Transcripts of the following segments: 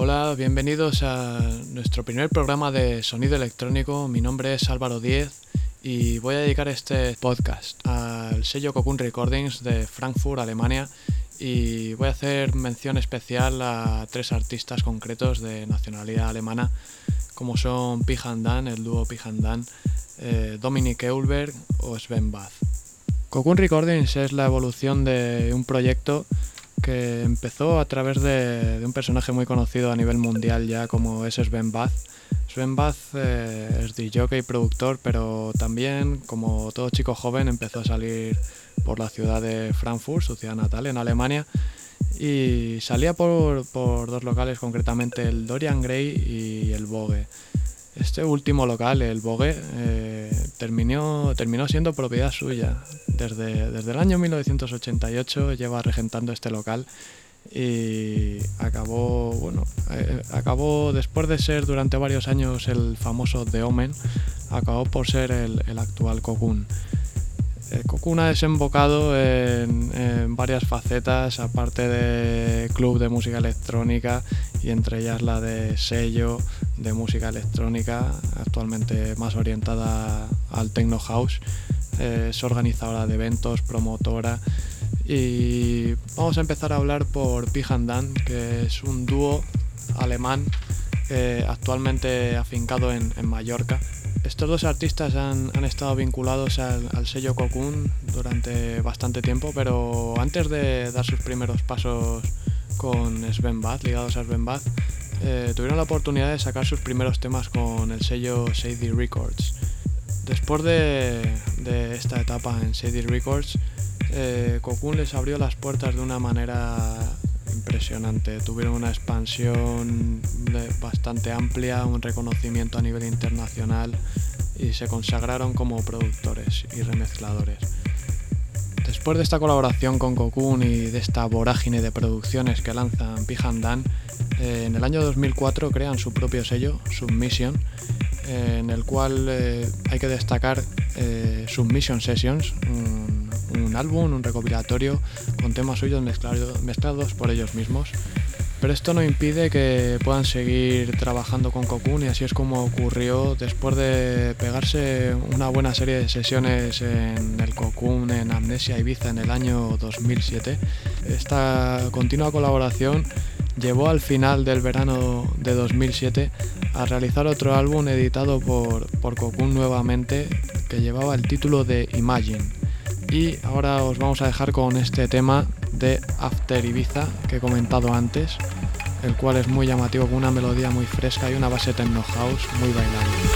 Hola, bienvenidos a nuestro primer programa de sonido electrónico. Mi nombre es Álvaro Díez y voy a dedicar este podcast al sello Cocoon Recordings de Frankfurt, Alemania. Y voy a hacer mención especial a tres artistas concretos de nacionalidad alemana, como son Pihandan, el dúo Pihandan, eh, Dominic Eulberg o Sven Bath. Cocoon Recordings es la evolución de un proyecto que empezó a través de, un personaje muy conocido a nivel mundial ya como es Sven Bath. Sven Bath eh, es DJ y productor, pero también, como todo chico joven, empezó a salir por la ciudad de Frankfurt, su ciudad natal, en Alemania, y salía por, por dos locales, concretamente el Dorian Gray y el Vogue. Este último local, el Vogue, eh, terminó, terminó siendo propiedad suya. Desde, desde el año 1988 lleva regentando este local y acabó, bueno, eh, acabó después de ser durante varios años el famoso The Omen, acabó por ser el, el actual Cocoon. Cocoon ha desembocado en, varias facetas, aparte de club de música electrónica y entre ellas la de sello de música electrónica, actualmente más orientada al techno house. es organizadora de eventos, promotora y vamos a empezar a hablar por Pihandan, que es un dúo alemán eh, actualmente afincado en Mallorca estos dos artistas han, estado vinculados al, sello Cocoon durante bastante tiempo, pero antes de dar sus primeros pasos con Sven Bath, ligados a Sven Bath, eh, tuvieron la oportunidad de sacar sus primeros temas con el sello Sadie Records. Después de, esta etapa en Sadie Records, eh, Cocoon les abrió las puertas de una manera impresionante. Tuvieron una expansión bastante amplia, un reconocimiento a nivel internacional y se consagraron como productores y remezcladores. Después de esta colaboración con Cocoon y de esta vorágine de producciones que lanzan Pihandan, eh, en el año 2004 crean su propio sello, Submission, eh, en el cual eh, hay que destacar Submission Sessions, un álbum, un recopilatorio con temas suyos mezclados por ellos mismos. Pero esto no impide que puedan seguir trabajando con Cocoon y así es como ocurrió después de pegarse una buena serie de sesiones en el Cocoon en Amnesia Ibiza en el año 2007. Esta continua colaboración llevó al final del verano de 2007 a realizar otro álbum editado por, por Cocoon nuevamente que llevaba el título de Imagine. Y ahora os vamos a dejar con este tema de After Ibiza que he comentado antes, el cual es muy llamativo con una melodía muy fresca y una base techno house muy bailable.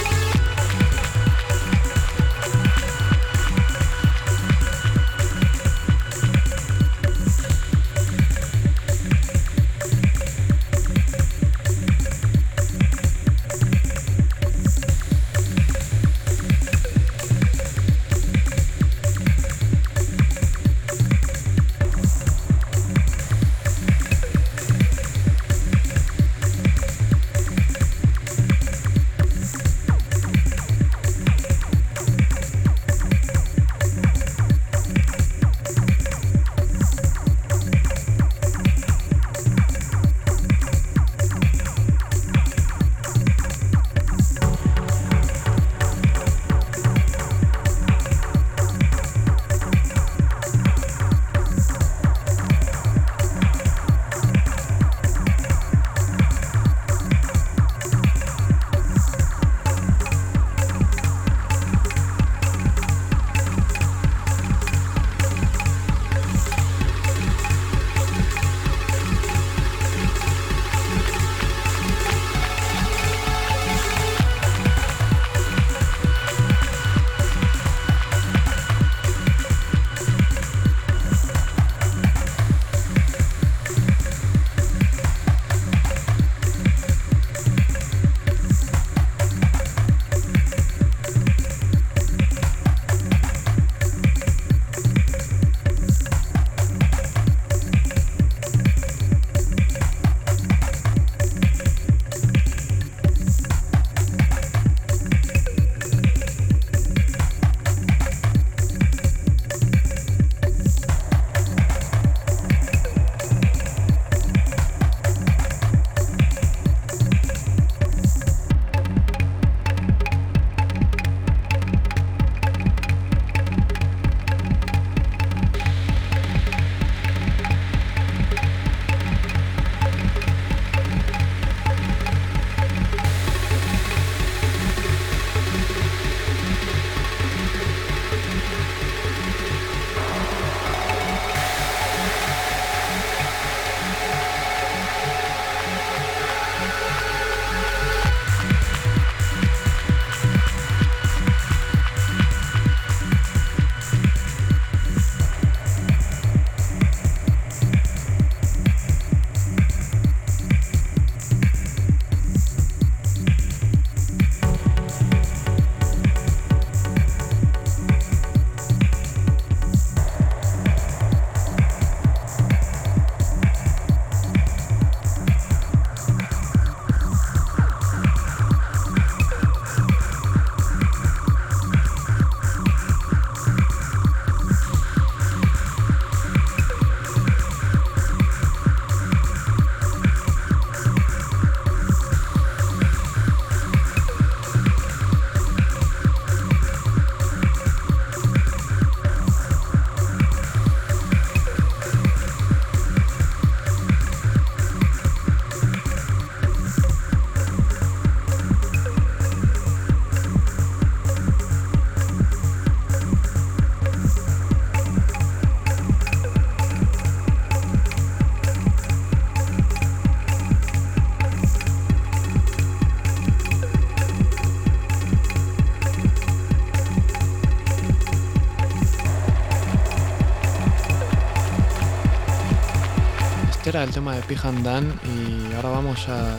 El tema de Dan y ahora vamos a,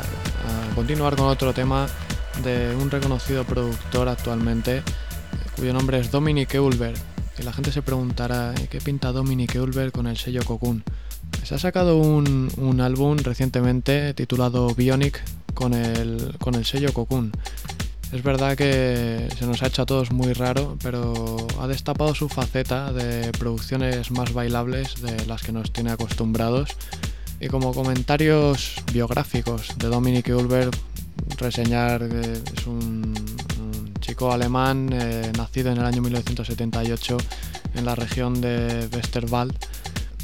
continuar con otro tema de un reconocido productor actualmente cuyo nombre es Dominic Eulberg. Y la gente se preguntará ¿qué pinta Dominic Eulberg con el sello Cocoon? Se ha sacado un, un álbum recientemente titulado Bionic con el, con el sello Cocoon. Es verdad que se nos ha hecho a todos muy raro, pero ha destapado su faceta de producciones más bailables de las que nos tiene acostumbrados. Y como comentarios biográficos de Dominic Ulber, reseñar que es un, chico alemán eh, nacido en el año 1978 en la región de Westerwald,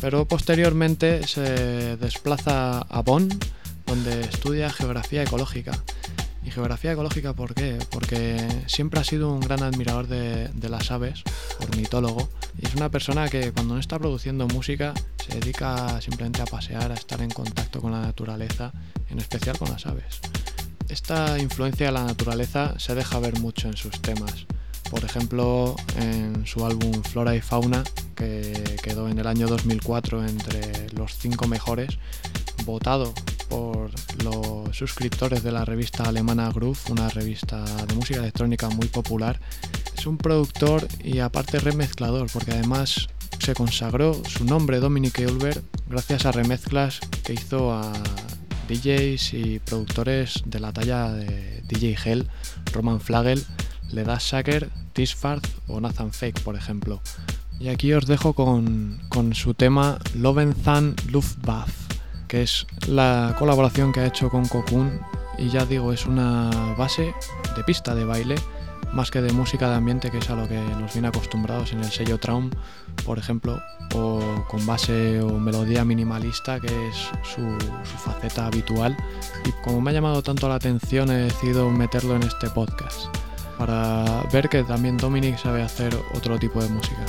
pero posteriormente se desplaza a Bonn, donde estudia geografía ecológica y geografía ecológica, ¿por qué? Porque siempre ha sido un gran admirador de, las aves, ornitólogo, y es una persona que cuando no está produciendo música se dedica simplemente a pasear, a estar en contacto con la naturaleza, en especial con las aves. Esta influencia de la naturaleza se deja ver mucho en sus temas. Por ejemplo, en su álbum Flora y Fauna, que quedó en el año 2004 entre los cinco mejores, votado por los suscriptores de la revista alemana Groove, una revista de música electrónica muy popular. Es un productor y aparte remezclador, porque además se consagró su nombre Dominic Eulberg gracias a remezclas que hizo a DJs y productores de la talla de DJ Hell, Roman Flagel, Leda Sacker, Tisfarth o Nathan Fake, por ejemplo. Y aquí os dejo con, con su tema Loventhal Luftwaffe que es la colaboración que ha hecho con Cocoon y ya digo, es una base de pista de baile más que de música de ambiente, que es a lo que nos viene acostumbrados en el sello Traum, por ejemplo, o con base o melodía minimalista, que es su, su, faceta habitual. Y como me ha llamado tanto la atención, he decidido meterlo en este podcast, para ver que también Dominic sabe hacer otro tipo de música.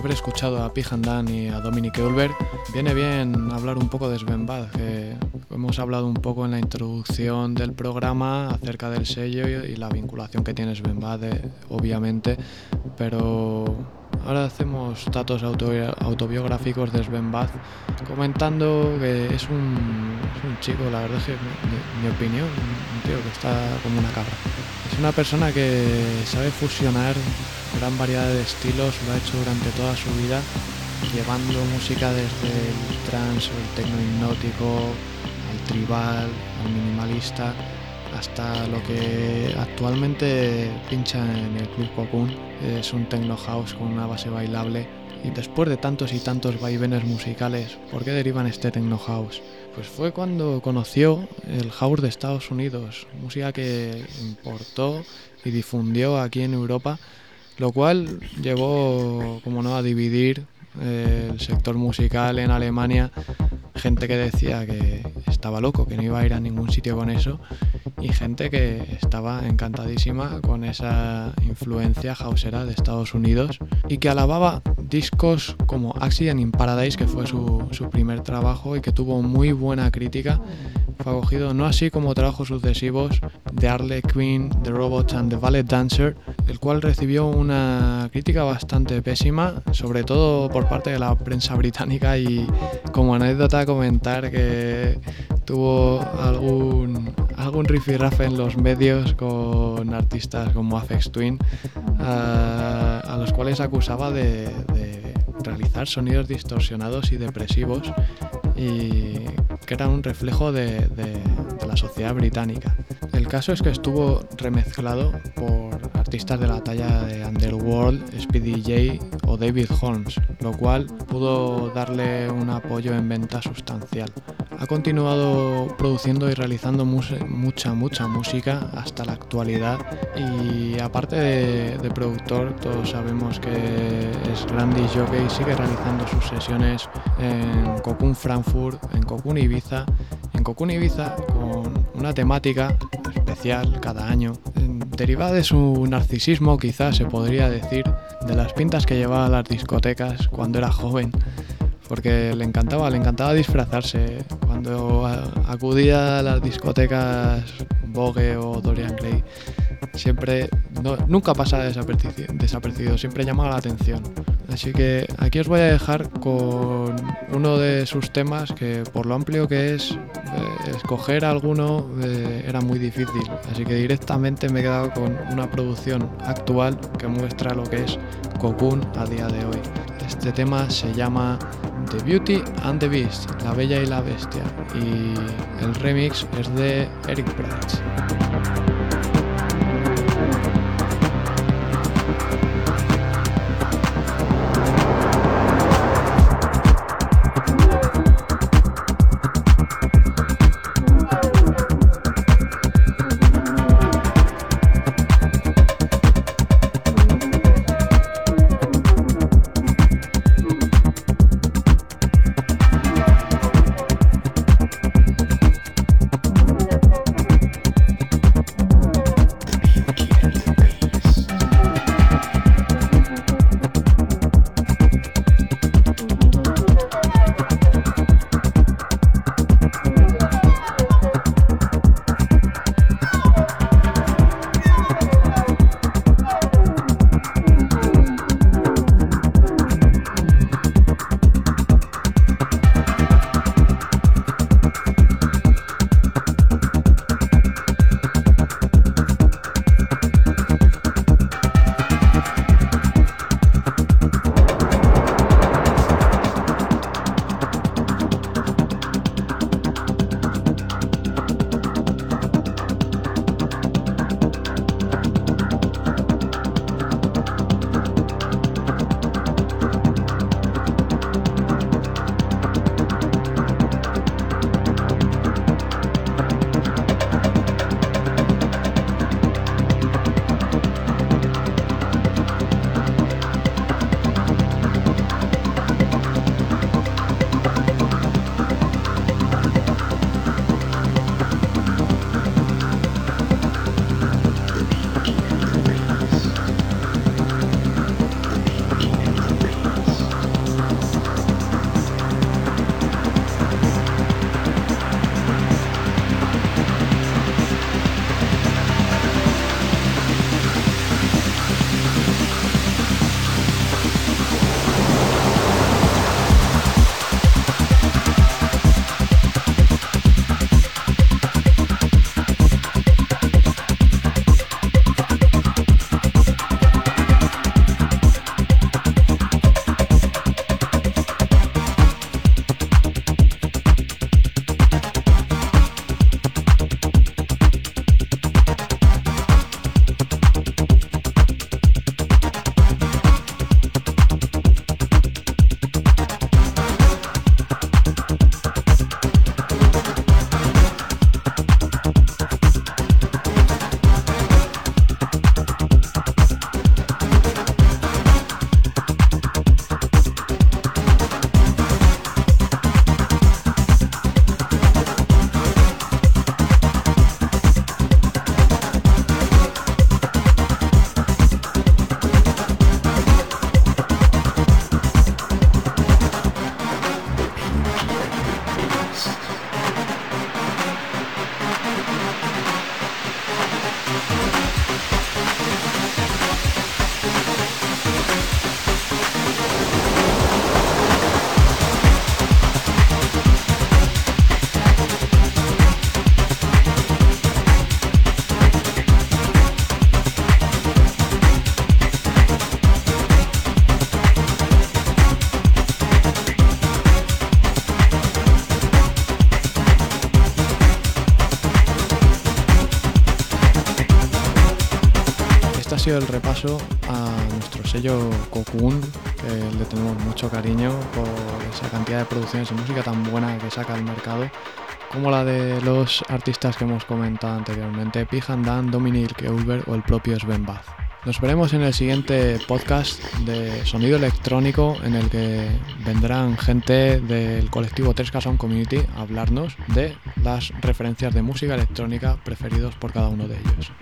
Haber escuchado a Pijandan y a Dominic Eulberg, viene bien hablar un poco de Sven Bad, que hemos hablado un poco en la introducción del programa acerca del sello y la vinculación que tiene Sven Bad, eh, obviamente, pero ahora hacemos datos autobiográficos de Sven Bad, comentando que es un, chico, la verdad es que mi, mi opinión, un tío que está como una cabra. Es una persona que sabe fusionar gran variedad de estilos, lo ha hecho durante toda su vida, llevando música desde el trance el tecno hipnótico, al tribal, al minimalista, hasta lo que actualmente pincha en el Club Cocoon. Es un techno house con una base bailable. Y después de tantos y tantos vaivenes musicales, ¿por qué derivan este techno house? Pues fue cuando conoció el house de Estados Unidos, música que importó y difundió aquí en Europa lo cual llevó, como no, a dividir eh, el sector musical en Alemania, gente que decía que estaba loco, que no iba a ir a ningún sitio con eso, y gente que estaba encantadísima con esa influencia hausera de Estados Unidos y que alababa discos como Accident in Paradise, que fue su, su primer trabajo y que tuvo muy buena crítica. Fue acogido no así como trabajos sucesivos de Harley Quinn, The Robots and The Ballet Dancer, el cual recibió una crítica bastante pésima, sobre todo por parte de la prensa británica y como anécdota comentar que tuvo algún, algún rifirrafe en los medios con artistas como Afex Twin, a, los cuales acusaba de realizar sonidos distorsionados y depresivos y que eran un reflejo de, la sociedad británica. El caso es que estuvo remezclado por artistas de la talla de Underworld, Speedy J o David Holmes, lo cual pudo darle un apoyo en venta sustancial. Ha continuado produciendo y realizando mucha, mucha música hasta la actualidad y aparte de, productor, todos sabemos que es Randy Jockey sigue realizando sus sesiones en Cocoon Frankfurt, en Cocoon Ibiza, en Cocoon Ibiza con una temática especial cada año derivada de su narcisismo, quizás se podría decir, de las pintas que llevaba a las discotecas cuando era joven, porque le encantaba, le encantaba disfrazarse. Cuando acudía a las discotecas Vogue o Dorian Gray, siempre, nunca pasa desapercibido, siempre llama la atención. Así que aquí os voy a dejar con uno de sus temas que por lo amplio que es, eh, escoger alguno eh, era muy difícil. Así que directamente me he quedado con una producción actual que muestra lo que es Cocoon a día de hoy. Este tema se llama The Beauty and the Beast, La Bella y la Bestia, y el remix es de Eric Prats. Yes. Sido el repaso a nuestro sello Cocoon, que le tenemos mucho cariño por esa cantidad de producciones y música tan buena que saca al mercado, como la de los artistas que hemos comentado anteriormente, Pijan Dan, Dominic Eulber o el propio Sven Bath. Nos veremos en el siguiente podcast de sonido electrónico en el que vendrán gente del colectivo 3K Sound Community a hablarnos de las referencias de música electrónica preferidos por cada uno de ellos.